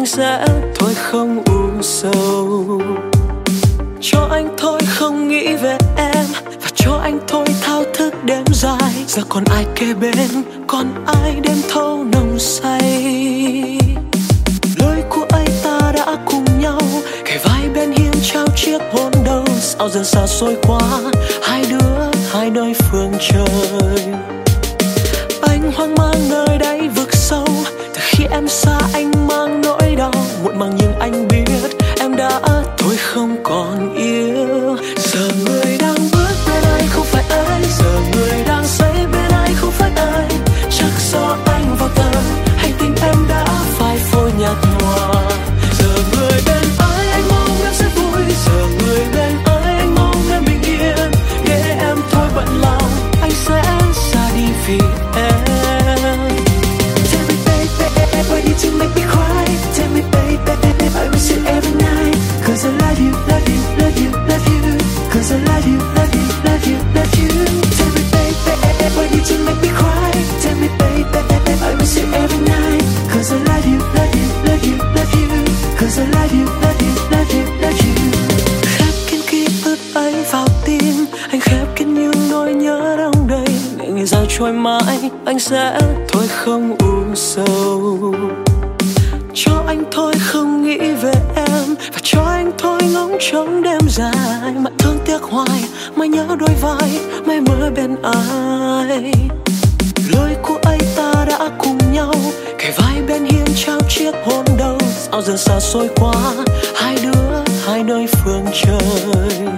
anh sẽ thôi không u sầu cho anh thôi không nghĩ về em, và cho anh thôi thao thức đêm dài. Giờ còn ai kề bên, còn ai đêm thâu nồng say? Lời của anh ta đã cùng nhau, kề vai bên hiên trao chiếc hôn đầu. Sao giờ xa xôi quá, hai đứa, hai nơi phương trời. Anh hoang mang nơi đây Cause I love you, love you, love you, love you Cause I love you, love you, love you, love you Tell me baby, why did you make me cry? Tell me baby, I miss you every night Cause I love you, love you, love you, love you Cause I love you, love you, love you, love you Khép kín ký ức ấy vào tim Anh khép kín những nỗi nhớ đông đầy Để ngày dài trôi mãi Anh sẽ thôi không u sầu cho anh thôi, không nghĩ về em. Và cho anh thôi, ngóng trông đêm dài. Mà thương tiếc hoài, mà nhớ đôi vai mai mơ bên ai. Lối của ấy ta đã cùng nhau, kề vai bên hiên trao chiếc hôn đầu. Sao giờ xa xôi quá, hai đứa, hai nơi phương trời.